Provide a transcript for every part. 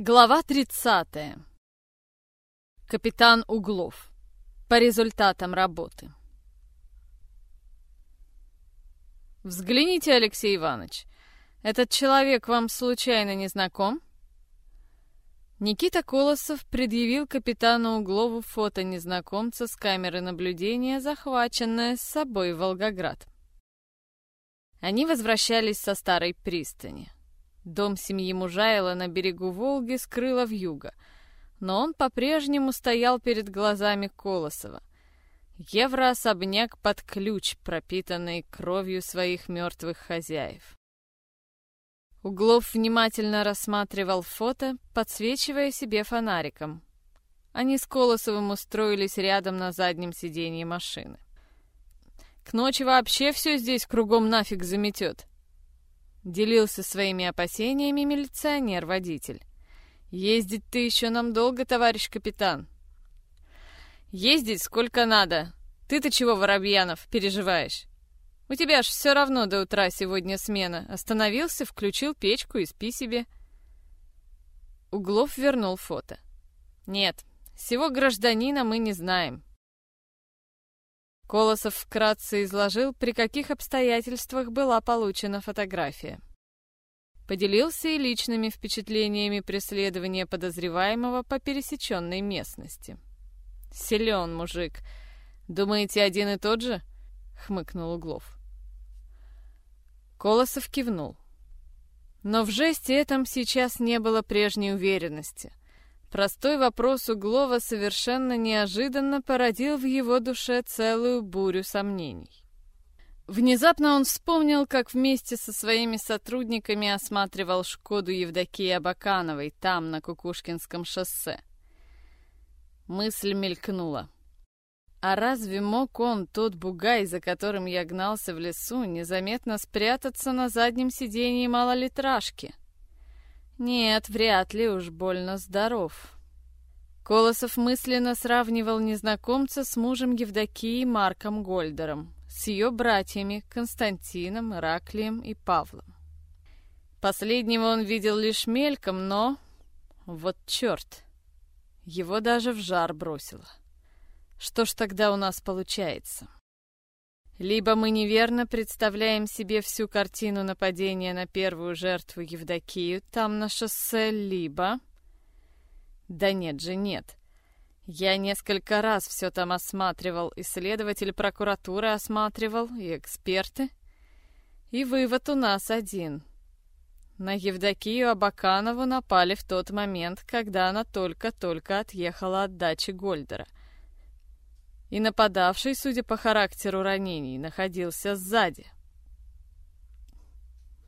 Глава 30. Капитан Углов. По результатам работы. Взгляните, Алексей Иванович. Этот человек вам случайно не знаком? Никита Колосов предъявил капитану Углову фото незнакомца с камеры наблюдения, захваченное с собой в Волгоград. Они возвращались со старой пристани. Дом семьи Мужайла на берегу Волги скрыло вьюга, но он по-прежнему стоял перед глазами Колосова. Евроособняк под ключ, пропитанный кровью своих мертвых хозяев. Углов внимательно рассматривал фото, подсвечивая себе фонариком. Они с Колосовым устроились рядом на заднем сиденье машины. К ночи вообще все здесь кругом нафиг заметет. Делился своими опасениями милиционер-водитель. «Ездить ты еще нам долго, товарищ капитан». «Ездить сколько надо. Ты-то чего, Воробьянов, переживаешь? У тебя ж все равно до утра сегодня смена. Остановился, включил печку и спи себе». Углов вернул фото. «Нет, всего гражданина мы не знаем. Колосов вкратце изложил, при каких обстоятельствах была получена фотография. Поделился и личными впечатлениями преследования подозреваемого по пересеченной местности. «Силен мужик. Думаете, один и тот же?» — хмыкнул Углов. Колосов кивнул. Но в жесте этом сейчас не было прежней уверенности. Простой вопрос Углова совершенно неожиданно породил в его душе целую бурю сомнений. Внезапно он вспомнил, как вместе со своими сотрудниками осматривал «Шкоду» Евдокии Абакановой там, на Кукушкинском шоссе. Мысль мелькнула. А разве мог он, тот бугай, за которым я гнался в лесу, незаметно спрятаться на заднем сиденье малолитражки? — нет, вряд ли уж больно здоров. Колосов мысленно сравнивал незнакомца с мужем Евдокии Марком Гольдером, с ее братьями Константином, Ираклием и Павлом. Последнего он видел лишь мельком, но... Вот черт! Его даже в жар бросило. Что ж тогда у нас получается? Либо мы неверно представляем себе всю картину нападения на первую жертву Евдокию там на шоссе, либо... Да нет же, нет. Я несколько раз все там осматривал, исследователь прокуратуры осматривал, и эксперты. И вывод у нас один. На Евдокию Абаканову напали в тот момент, когда она только-только отъехала от дачи Гольдера — и нападавший, судя по характеру ранений, находился сзади.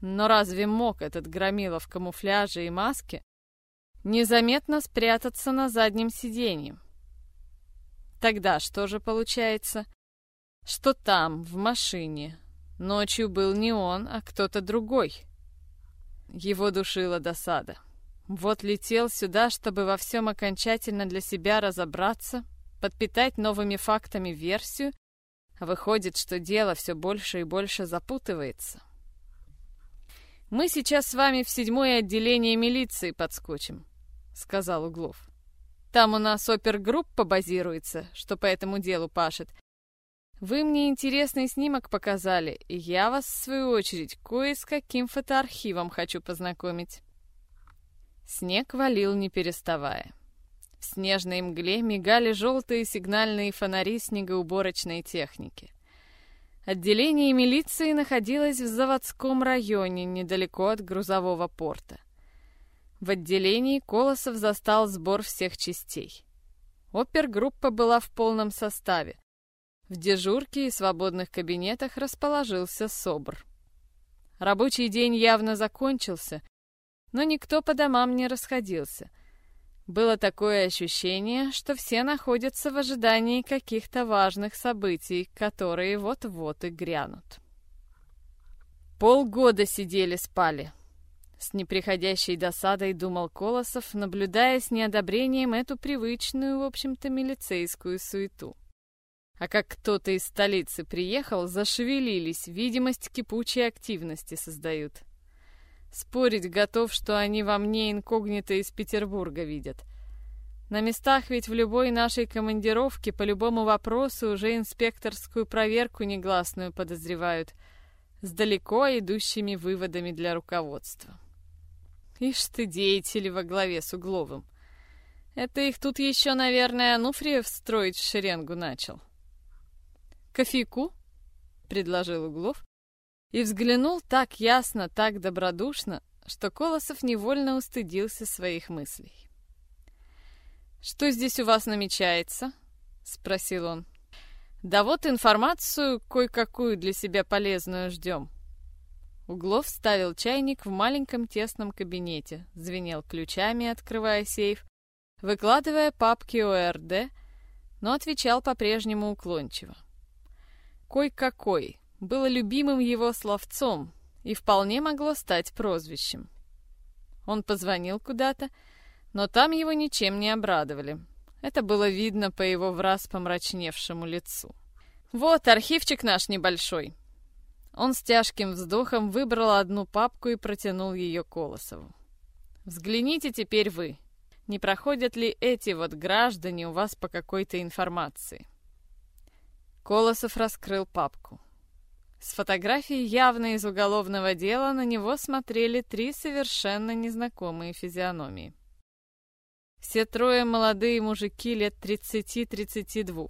Но разве мог этот громила в камуфляже и маске незаметно спрятаться на заднем сиденье? Тогда что же получается? Что там, в машине, ночью был не он, а кто-то другой. Его душила досада. Вот летел сюда, чтобы во всем окончательно для себя разобраться — подпитать новыми фактами версию, выходит, что дело все больше и больше запутывается. «Мы сейчас с вами в седьмое отделение милиции подскочим», — сказал Углов. «Там у нас опергруппа базируется, что по этому делу пашет. Вы мне интересный снимок показали, и я вас, в свою очередь, кое с каким фотоархивом хочу познакомить». Снег валил, не переставая. В снежной мгле мигали желтые сигнальные фонари снегоуборочной техники. Отделение милиции находилось в заводском районе, недалеко от грузового порта. В отделении Колосов застал сбор всех частей. Опергруппа была в полном составе. В дежурке и свободных кабинетах расположился СОБР. Рабочий день явно закончился, но никто по домам не расходился — было такое ощущение, что все находятся в ожидании каких-то важных событий, которые вот-вот и грянут. Полгода сидели-спали. С неприходящей досадой думал Колосов, наблюдая с неодобрением эту привычную, в общем-то, милицейскую суету. А как кто-то из столицы приехал, зашевелились, видимость кипучей активности создают. Спорить готов, что они во мне инкогнито из Петербурга видят. На местах ведь в любой нашей командировке по любому вопросу уже инспекторскую проверку негласную подозревают, с далеко идущими выводами для руководства. Ишь ты, деятели во главе с Угловым. Это их тут еще, наверное, Ануфриев строить в шеренгу начал. «Кофейку?» — предложил Углов. И взглянул так ясно, так добродушно, что Колосов невольно устыдился своих мыслей. «Что здесь у вас намечается?» — спросил он. «Да вот информацию кое-какую для себя полезную ждем». Углов ставил чайник в маленьком тесном кабинете, звенел ключами, открывая сейф, выкладывая папки ОРД, но отвечал по-прежнему уклончиво. «Кой-какой» было любимым его словцом и вполне могло стать прозвищем. Он позвонил куда-то, но там его ничем не обрадовали. Это было видно по его враз помрачневшему лицу. «Вот архивчик наш небольшой». Он с тяжким вздохом выбрал одну папку и протянул ее Колосову. «Взгляните теперь вы, не проходят ли эти вот граждане у вас по какой-то информации?» Колосов раскрыл папку. С фотографии явно из уголовного дела на него смотрели три совершенно незнакомые физиономии. Все трое молодые мужики лет 30-32.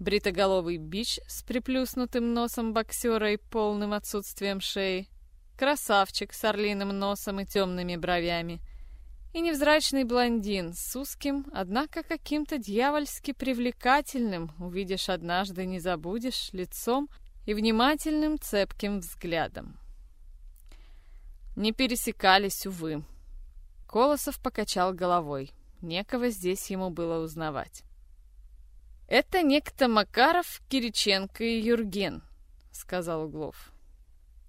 Бритоголовый бич с приплюснутым носом боксера и полным отсутствием шеи. Красавчик с орлиным носом и темными бровями – и невзрачный блондин с узким, однако каким-то дьявольски привлекательным, увидишь однажды, не забудешь, лицом и внимательным цепким взглядом. Не пересекались, увы. Колосов покачал головой. Некого здесь ему было узнавать. «Это некто Макаров, Кириченко и Юрген», — сказал Углов.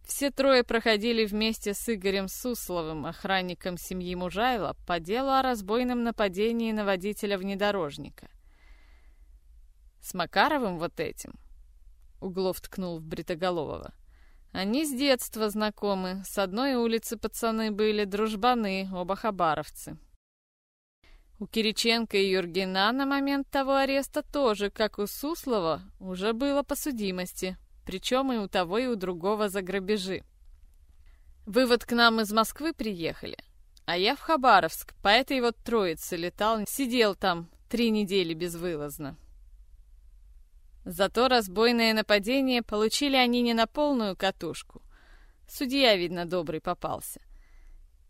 Все трое проходили вместе с Игорем Сусловым, охранником семьи Мужайла, по делу о разбойном нападении на водителя внедорожника. С Макаровым вот этим, Углов ткнул в Бритоголового, они с детства знакомы, с одной улицы пацаны были, дружбаны, оба хабаровцы. У Кириченко и Юргена на момент того ареста тоже, как у Суслова, уже было по судимости, причем и у того, и у другого за грабежи. Вы вот к нам из Москвы приехали, а я в Хабаровск, по этой вот троице летал, сидел там три недели безвылазно. Зато разбойное нападение получили они не на полную катушку. Судья, видно, добрый попался.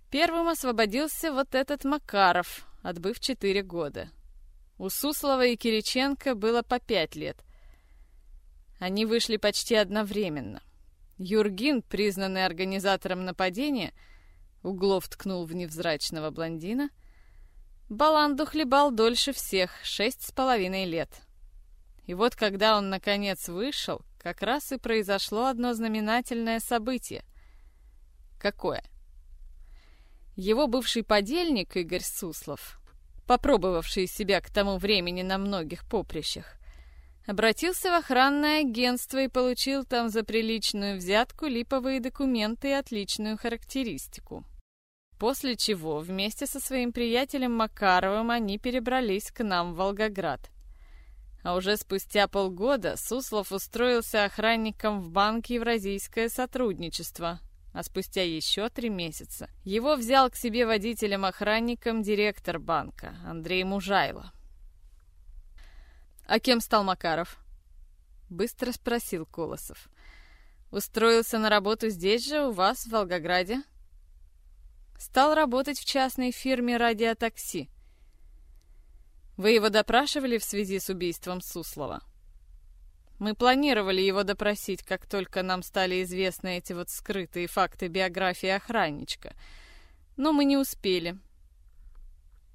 Первым освободился вот этот Макаров, отбыв четыре года. У Суслова и Кириченко было по пять лет — они вышли почти одновременно. Юргин, признанный организатором нападения, Углов ткнул в невзрачного блондина, Баланду хлебал дольше всех, шесть с половиной лет. И вот когда он, наконец, вышел, как раз и произошло одно знаменательное событие. Какое? Его бывший подельник Игорь Суслов, попробовавший себя к тому времени на многих поприщах, Обратился в охранное агентство и получил там за приличную взятку липовые документы и отличную характеристику. После чего вместе со своим приятелем Макаровым они перебрались к нам в Волгоград. А уже спустя полгода Суслов устроился охранником в банк Евразийское сотрудничество, а спустя еще три месяца его взял к себе водителем-охранником директор банка Андрей Мужайло. «А кем стал Макаров?» Быстро спросил Колосов. «Устроился на работу здесь же, у вас, в Волгограде?» «Стал работать в частной фирме радиотакси. Вы его допрашивали в связи с убийством Суслова?» Мы планировали его допросить, как только нам стали известны эти вот скрытые факты биографии охранничка. Но мы не успели.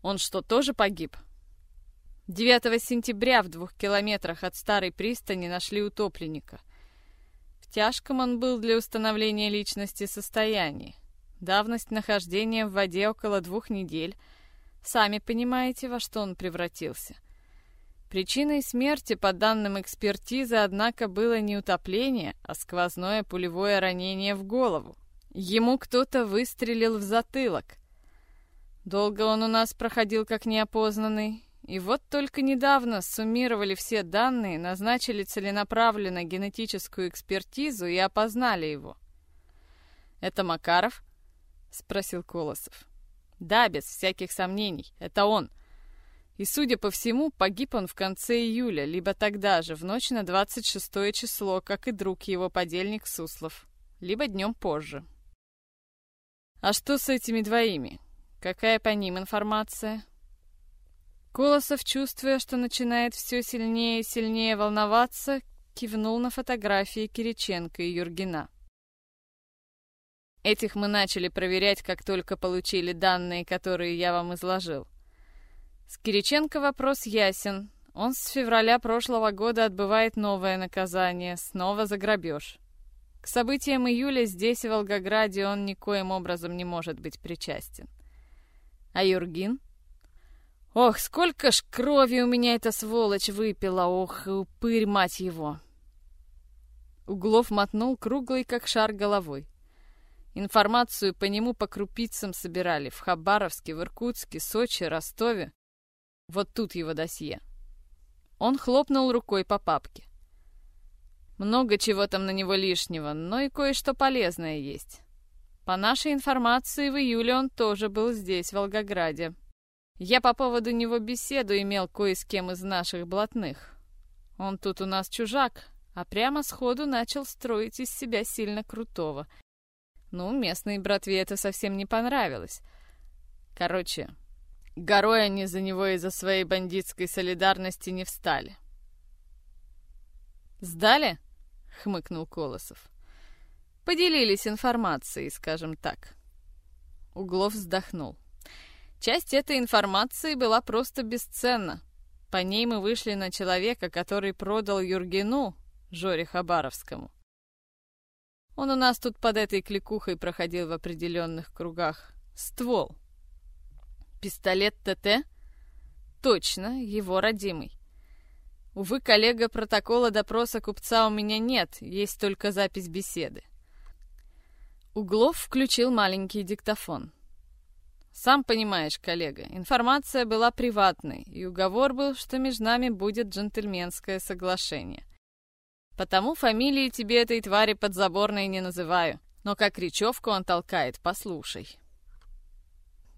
Он что, тоже погиб?» 9 сентября в двух километрах от старой пристани нашли утопленника. В тяжком он был для установления личности состоянии. Давность нахождения в воде около двух недель. Сами понимаете, во что он превратился. Причиной смерти, по данным экспертизы, однако, было не утопление, а сквозное пулевое ранение в голову. Ему кто-то выстрелил в затылок. Долго он у нас проходил как неопознанный, и вот только недавно суммировали все данные, назначили целенаправленно генетическую экспертизу и опознали его. «Это Макаров?» — спросил Колосов. «Да, без всяких сомнений, это он. И, судя по всему, погиб он в конце июля, либо тогда же, в ночь на 26 число, как и друг его подельник Суслов, либо днем позже». «А что с этими двоими? Какая по ним информация?» Колосов, чувствуя, что начинает все сильнее и сильнее волноваться, кивнул на фотографии Кириченко и Юргина. Этих мы начали проверять, как только получили данные, которые я вам изложил. С Кириченко вопрос ясен. Он с февраля прошлого года отбывает новое наказание, снова за грабеж. К событиям июля здесь, в Волгограде, он никоим образом не может быть причастен. А Юргин? Ох, сколько ж крови у меня эта сволочь выпила, ох, и упырь, мать его!» Углов мотнул круглый, как шар, головой. Информацию по нему по крупицам собирали в Хабаровске, в Иркутске, Сочи, Ростове. Вот тут его досье. Он хлопнул рукой по папке. Много чего там на него лишнего, но и кое-что полезное есть. По нашей информации, в июле он тоже был здесь, в Волгограде. Я по поводу него беседу имел кое с кем из наших блатных. Он тут у нас чужак, а прямо сходу начал строить из себя сильно крутого. Ну, местной братве это совсем не понравилось. Короче, горой они за него из-за своей бандитской солидарности не встали. «Сдали?» — хмыкнул Колосов. «Поделились информацией, скажем так». Углов вздохнул. Часть этой информации была просто бесценна. По ней мы вышли на человека, который продал Юргену, Жоре Хабаровскому. Он у нас тут под этой кликухой проходил в определенных кругах. Ствол. Пистолет ТТ? Точно, его родимый. Увы, коллега, протокола допроса купца у меня нет, есть только запись беседы. Углов включил маленький диктофон. Сам понимаешь, коллега, информация была приватной, и уговор был, что между нами будет джентльменское соглашение. Потому фамилии тебе этой твари подзаборной не называю, но как речевку он толкает, послушай.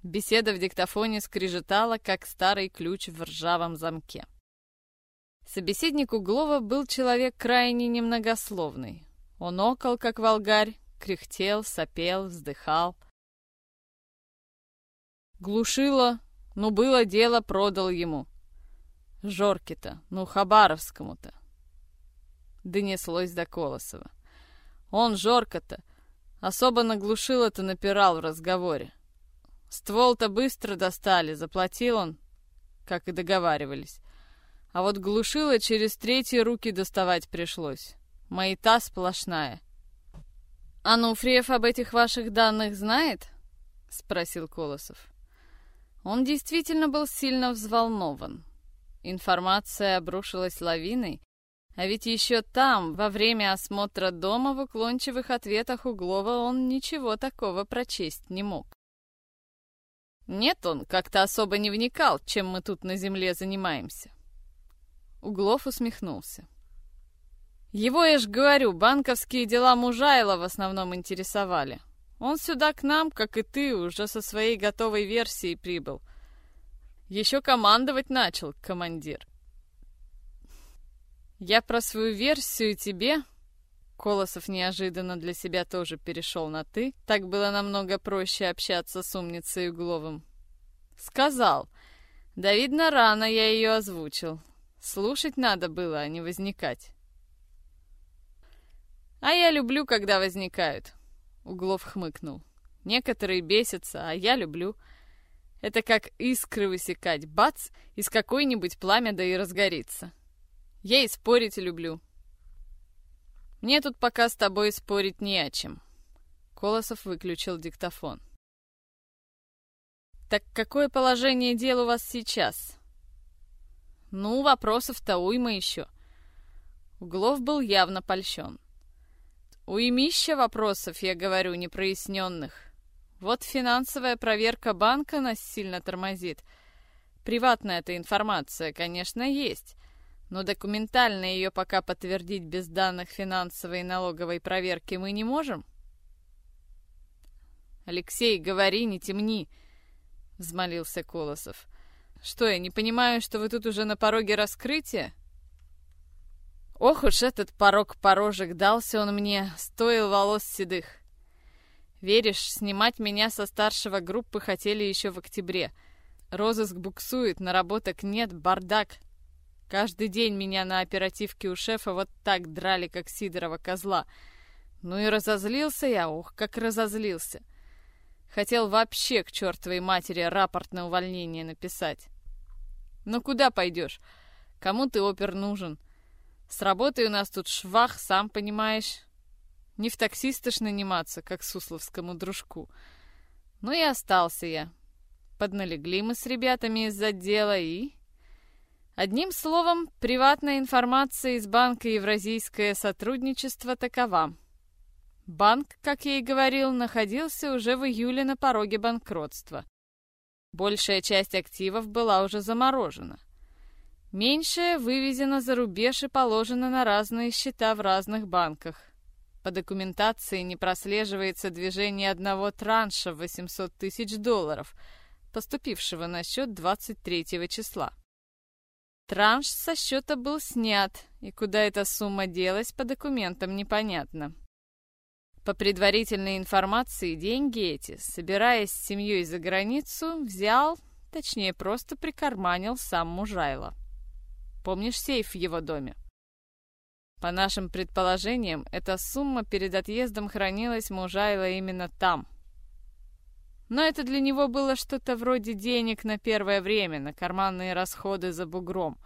Беседа в диктофоне скрежетала, как старый ключ в ржавом замке. Собеседник Углова был человек крайне немногословный. Он окол, как волгарь, кряхтел, сопел, вздыхал — Глушило, ну было дело, продал ему. Жорке-то, ну Хабаровскому-то. Донеслось до Колосова. Он, Жорка-то, особо на глушило-то напирал в разговоре. Ствол-то быстро достали, заплатил он, как и договаривались. А вот глушило через третьи руки доставать пришлось. Маята сплошная. «Ануфриев об этих ваших данных знает?» — спросил Колосов. Он действительно был сильно взволнован. Информация обрушилась лавиной, а ведь еще там, во время осмотра дома, в уклончивых ответах Углова он ничего такого прочесть не мог. Нет, он как-то особо не вникал, чем мы тут на земле занимаемся. Углов усмехнулся. Его, я ж говорю, банковские дела Мужайла в основном интересовали. Он сюда к нам, как и ты, уже со своей готовой версией прибыл. Еще командовать начал, командир. Я про свою версию тебе... Колосов неожиданно для себя тоже перешел на «ты». Так было намного проще общаться с умницей Угловым. Сказал. Да, видно, рано я ее озвучил. Слушать надо было, а не возникать. А я люблю, когда возникают. Углов хмыкнул. Некоторые бесятся, а я люблю. Это как искры высекать. Бац, из какой-нибудь пламя да и разгорится. Я и спорить люблю. Мне тут пока с тобой спорить не о чем. Колосов выключил диктофон. Так какое положение дел у вас сейчас? Ну, вопросов-то уйма еще. Углов был явно польщен. Уймища вопросов, я говорю, непроясненных. Вот финансовая проверка банка нас сильно тормозит. Приватная эта информация, конечно, есть, но документально ее пока подтвердить без данных финансовой и налоговой проверки мы не можем. «Алексей, говори, не темни!» — взмолился Колосов. «Что, я не понимаю, что вы тут уже на пороге раскрытия?» Ох уж этот порог-порожек дался он мне, стоил волос седых. Веришь, снимать меня со старшего группы хотели еще в октябре. Розыск буксует, наработок нет, бардак. Каждый день меня на оперативке у шефа вот так драли, как Сидорова козла. Ну и разозлился я, ох, как разозлился. Хотел вообще к чертовой матери рапорт на увольнение написать. Ну куда пойдешь? Кому ты опер нужен? — с работой у нас тут швах, сам понимаешь. Не в таксиста ж наниматься, как сусловскому дружку. Ну и остался я. Подналегли мы с ребятами из отдела и... Одним словом, приватная информация из банка «Евразийское сотрудничество» такова. Банк, как я и говорил, находился уже в июле на пороге банкротства. Большая часть активов была уже заморожена. Меньшее вывезено за рубеж и положено на разные счета в разных банках. По документации не прослеживается движение одного транша в 800 тысяч долларов, поступившего на счет 23 числа. Транш со счета был снят, и куда эта сумма делась, по документам непонятно. По предварительной информации, деньги эти, собираясь с семьей за границу, взял, точнее, просто прикарманил сам Мужайло. Помнишь сейф в его доме? По нашим предположениям, эта сумма перед отъездом хранилась Мужайло именно там. Но это для него было что-то вроде денег на первое время, на карманные расходы за бугром,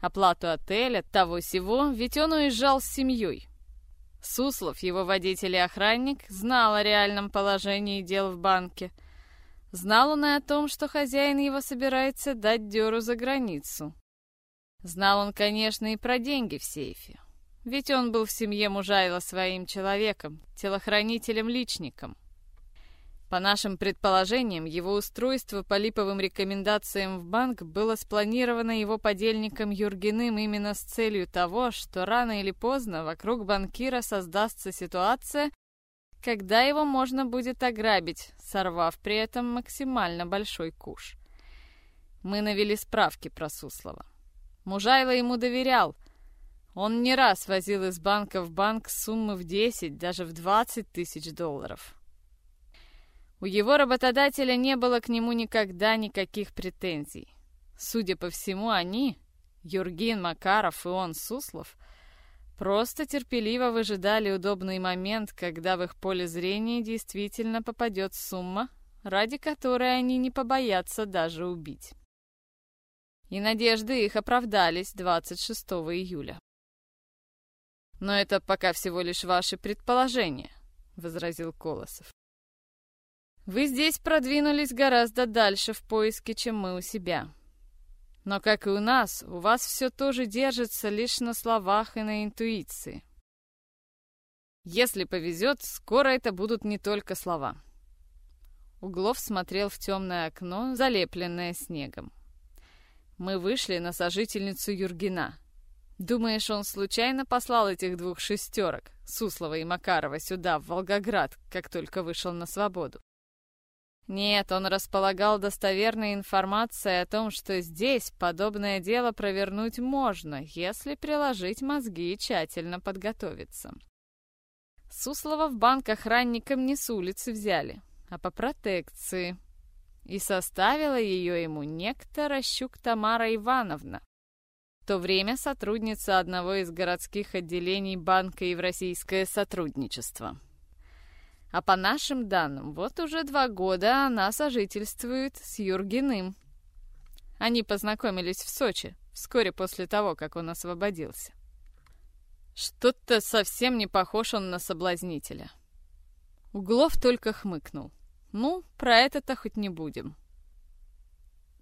оплату отеля, того-сего, ведь он уезжал с семьей. Суслов, его водитель и охранник, знал о реальном положении дел в банке. Знал он и о том, что хозяин его собирается дать дёру за границу. Знал он, конечно, и про деньги в сейфе. Ведь он был в семье Мужайла своим человеком, телохранителем-личником. По нашим предположениям, его устройство по липовым рекомендациям в банк было спланировано его подельником Юргиным именно с целью того, что рано или поздно вокруг банкира создастся ситуация, когда его можно будет ограбить, сорвав при этом максимально большой куш. Мы навели справки про Суслова. Мужайло ему доверял. Он не раз возил из банка в банк суммы в 10, даже в 20 тысяч долларов. У его работодателя не было к нему никогда никаких претензий. Судя по всему, они, Юргин Макаров и он, Суслов, просто терпеливо выжидали удобный момент, когда в их поле зрения действительно попадет сумма, ради которой они не побоятся даже убить и надежды их оправдались 26 июля. «Но это пока всего лишь ваши предположения», — возразил Колосов. «Вы здесь продвинулись гораздо дальше в поиске, чем мы у себя. Но, как и у нас, у вас все тоже держится лишь на словах и на интуиции. Если повезет, скоро это будут не только слова». Углов смотрел в темное окно, залепленное снегом. Мы вышли на сожительницу Юргина. Думаешь, он случайно послал этих двух шестерок, Суслова и Макарова, сюда, в Волгоград, как только вышел на свободу? Нет, он располагал достоверной информацией о том, что здесь подобное дело провернуть можно, если приложить мозги и тщательно подготовиться. Суслова в банк охранникам не с улицы взяли, а по протекции, и составила ее ему некто Рощук Тамара Ивановна, в то время сотрудница одного из городских отделений банка Евразийское сотрудничество. А по нашим данным, вот уже два года она сожительствует с Юргиным. Они познакомились в Сочи, вскоре после того, как он освободился. Что-то совсем не похож он на соблазнителя. Углов только хмыкнул. Ну, про это-то хоть не будем.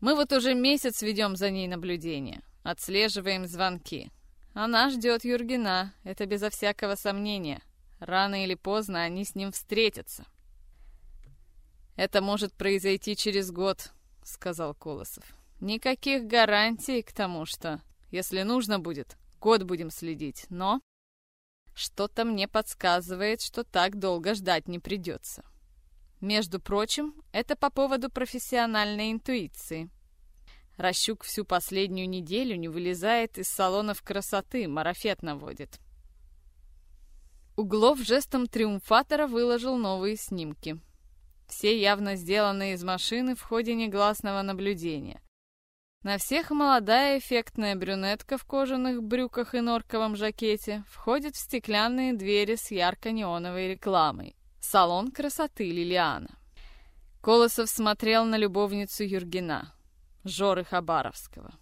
Мы вот уже месяц ведем за ней наблюдение, отслеживаем звонки. Она ждет Юргена, это безо всякого сомнения. Рано или поздно они с ним встретятся. «Это может произойти через год», — сказал Колосов. «Никаких гарантий к тому, что, если нужно будет, год будем следить, но...» «Что-то мне подсказывает, что так долго ждать не придется». Между прочим, это по поводу профессиональной интуиции. Ращук всю последнюю неделю не вылезает из салонов красоты, марафет наводит. Углов жестом триумфатора выложил новые снимки. Все явно сделаны из машины в ходе негласного наблюдения. На всех молодая эффектная брюнетка в кожаных брюках и норковом жакете входит в стеклянные двери с ярко-неоновой рекламой. Салон красоты Лилиана. Колосов смотрел на любовницу Юргена, Жоры Хабаровского.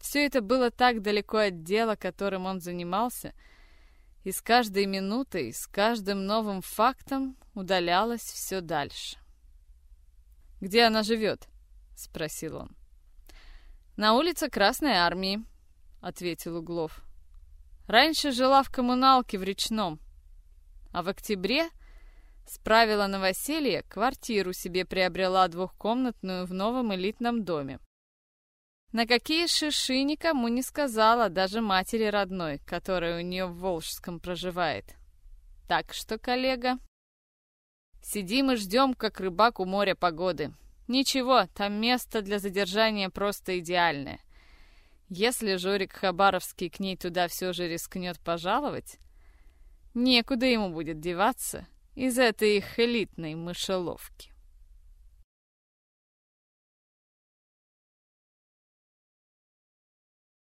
Все это было так далеко от дела, которым он занимался, и с каждой минутой, с каждым новым фактом удалялось все дальше. «Где она живет?» — спросил он. «На улице Красной Армии», — ответил Углов. «Раньше жила в коммуналке в Речном, а в октябре Справила новоселье, квартиру себе приобрела двухкомнатную в новом элитном доме. На какие шиши никому не сказала, даже матери родной, которая у нее в Волжском проживает. Так что, коллега, сидим и ждем, как рыбак у моря погоды. Ничего, там место для задержания просто идеальное. Если Жорик Хабаровский к ней туда все же рискнет пожаловать, некуда ему будет деваться, из этой их элитной мышеловки.